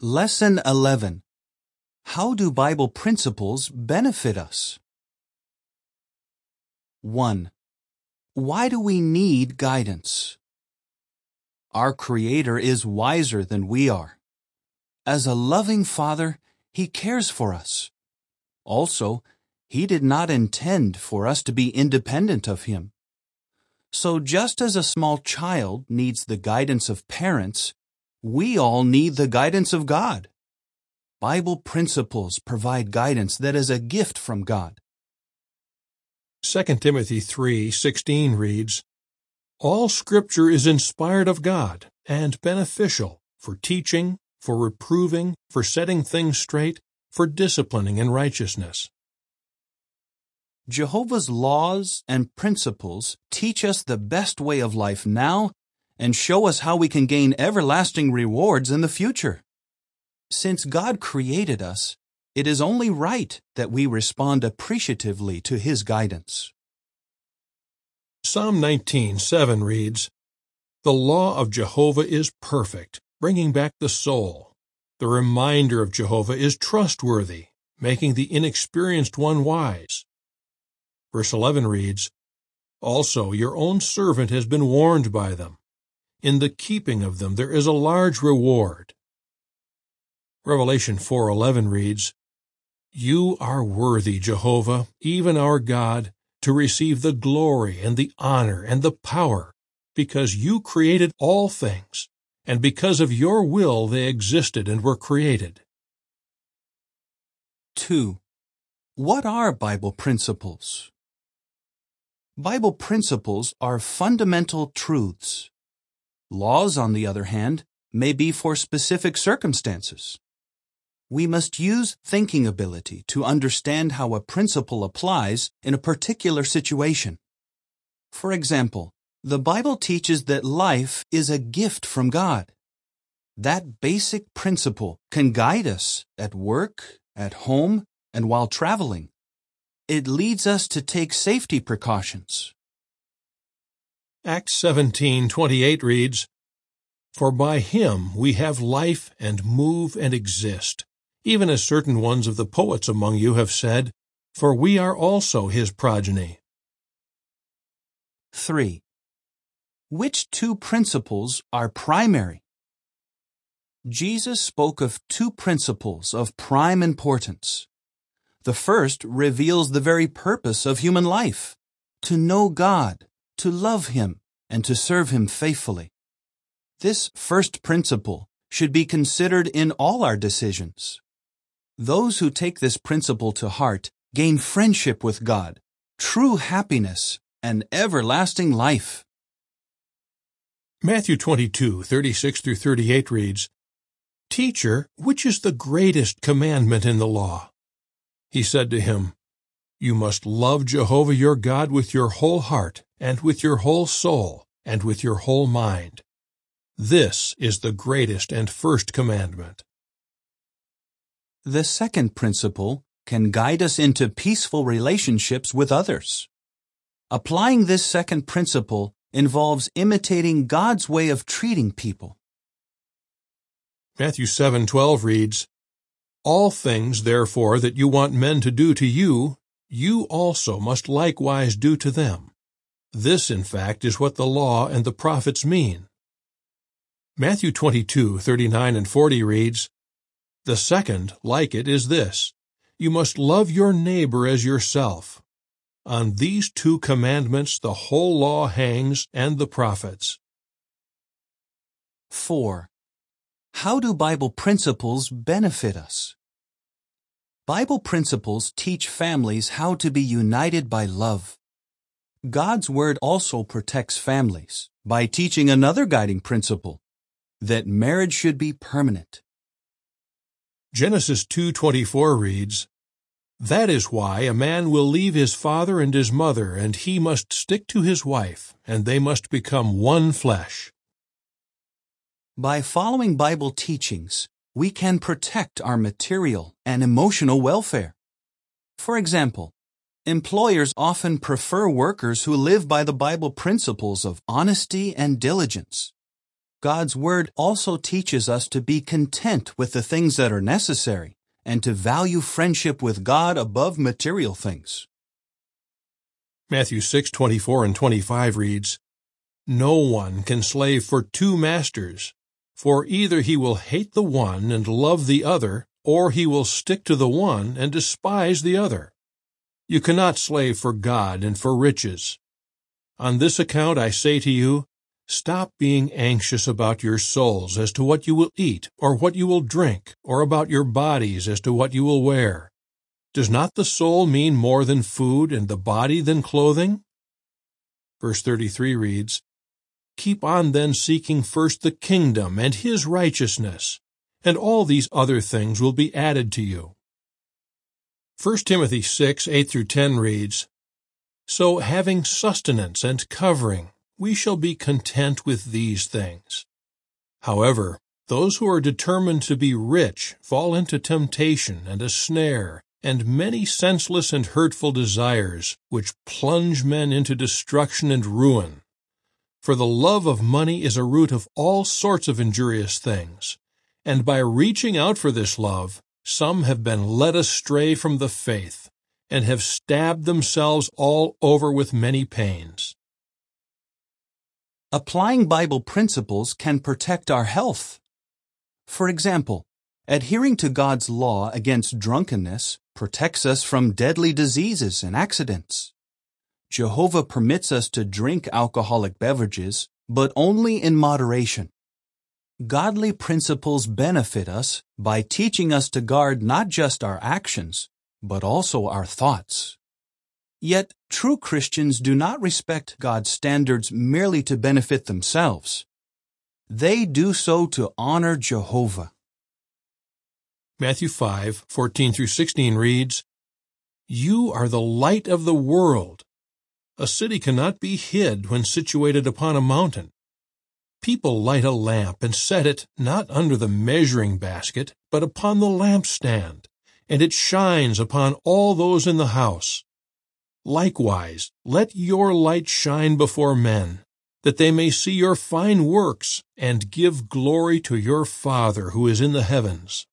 Lesson 11 How do Bible principles benefit us? 1. Why do we need guidance? Our Creator is wiser than we are. As a loving Father, He cares for us. Also, He did not intend for us to be independent of Him. So just as a small child needs the guidance of parents, we all need the guidance of God. Bible principles provide guidance that is a gift from God. 2 Timothy 3:16 reads, All scripture is inspired of God and beneficial for teaching, for reproving, for setting things straight, for disciplining in righteousness. Jehovah's laws and principles teach us the best way of life now and show us how we can gain everlasting rewards in the future. Since God created us, it is only right that we respond appreciatively to His guidance. Psalm 19:7 reads, The law of Jehovah is perfect, bringing back the soul. The reminder of Jehovah is trustworthy, making the inexperienced one wise. Verse 11 reads, Also your own servant has been warned by them. In the keeping of them there is a large reward. Revelation 4:11 reads, You are worthy, Jehovah, even our God, to receive the glory and the honor and the power, because you created all things, and because of your will they existed and were created. 2. What are Bible principles? Bible principles are fundamental truths. Laws, on the other hand, may be for specific circumstances. We must use thinking ability to understand how a principle applies in a particular situation. For example, the Bible teaches that life is a gift from God. That basic principle can guide us at work, at home, and while traveling. It leads us to take safety precautions. Acts 17:28 reads, For by him we have life and move and exist, even as certain ones of the poets among you have said, for we are also his progeny. 3. Which two principles are primary? Jesus spoke of two principles of prime importance. The first reveals the very purpose of human life to know God, to love Him, and to serve Him faithfully. This first principle should be considered in all our decisions. Those who take this principle to heart gain friendship with God, true happiness, and everlasting life. Matthew 22:36 through 38 reads, Teacher, which is the greatest commandment in the law? He said to him, You must love Jehovah your God with your whole heart, and with your whole soul, and with your whole mind. This is the greatest and first commandment. The second principle can guide us into peaceful relationships with others. Applying this second principle involves imitating God's way of treating people. Matthew 7:12 reads, All things, therefore, that you want men to do to you, you also must likewise do to them. This, in fact, is what the law and the prophets mean. Matthew 22:39 and 40 reads, The second, like it, is this, You must love your neighbor as yourself. On these two commandments the whole law hangs and the prophets. 4. How do Bible principles benefit us? Bible principles teach families how to be united by love. God's Word also protects families by teaching another guiding principle that marriage should be permanent. Genesis 2:24 reads, That is why a man will leave his father and his mother, and he must stick to his wife, and they must become one flesh. By following Bible teachings, we can protect our material and emotional welfare. For example, employers often prefer workers who live by the Bible principles of honesty and diligence. God's Word also teaches us to be content with the things that are necessary and to value friendship with God above material things. Matthew 6:24 and 25 reads, No one can slave for two masters, for either he will hate the one and love the other, or he will stick to the one and despise the other. You cannot slave for God and for riches. On this account I say to you, stop being anxious about your souls as to what you will eat, or what you will drink, or about your bodies as to what you will wear. Does not the soul mean more than food, and the body than clothing? Verse 33 reads, Keep on then seeking first the kingdom and his righteousness, and all these other things will be added to you. 1 Timothy 6, 8 through 10 reads, So having sustenance and covering, we shall be content with these things. However, those who are determined to be rich fall into temptation and a snare, and many senseless and hurtful desires, which plunge men into destruction and ruin. For the love of money is a root of all sorts of injurious things, and by reaching out for this love, some have been led astray from the faith, and have stabbed themselves all over with many pains. Applying Bible principles can protect our health. For example, adhering to God's law against drunkenness protects us from deadly diseases and accidents. Jehovah permits us to drink alcoholic beverages, but only in moderation. Godly principles benefit us by teaching us to guard not just our actions, but also our thoughts. Yet, true Christians do not respect God's standards merely to benefit themselves. They do so to honor Jehovah. Matthew 5, 14 through 16 reads, You are the light of the world. A city cannot be hid when situated upon a mountain. People light a lamp and set it not under the measuring basket, but upon the lampstand, and it shines upon all those in the house. Likewise, let your light shine before men, that they may see your fine works and give glory to your Father who is in the heavens.